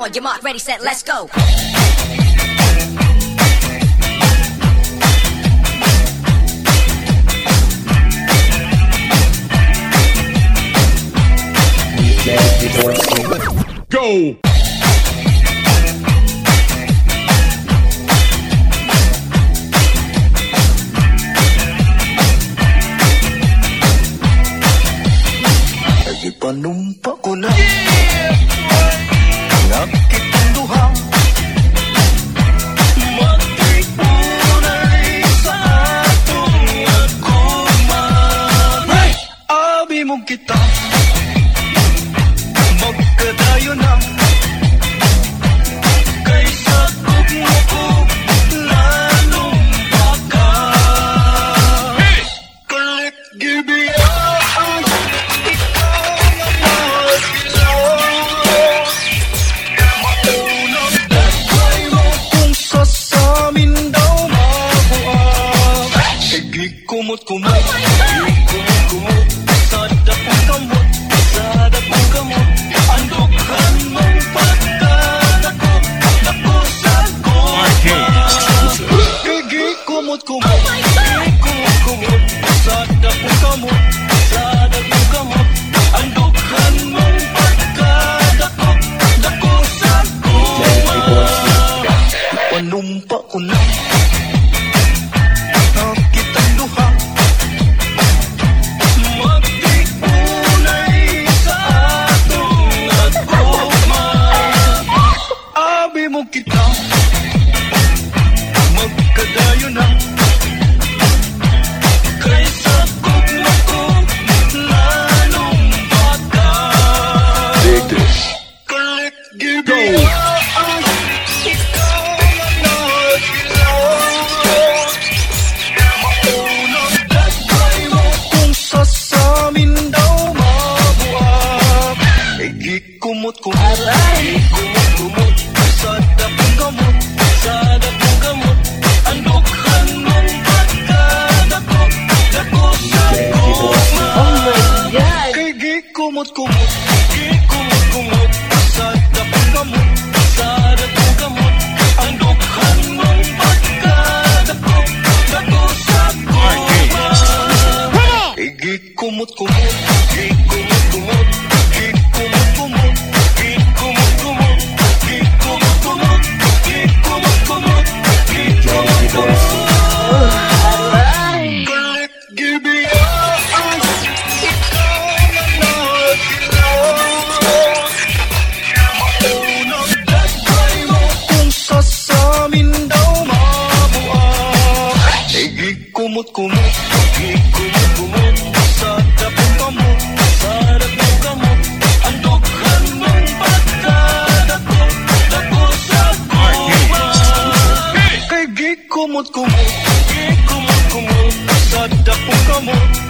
On your mark, ready, set, let's go. Go! Yeah! como que tá. Kumar. kumot-kumot Kumot-kumot Sa tapang kamot Sa kumot-kumot May kumot-kumot sa tapong kamot Sarap ng kamot Ang dughan ng pagkadako Dako sa kuwa Kay gig kumot-kumot Gig kumot-kumot sa tapong kamot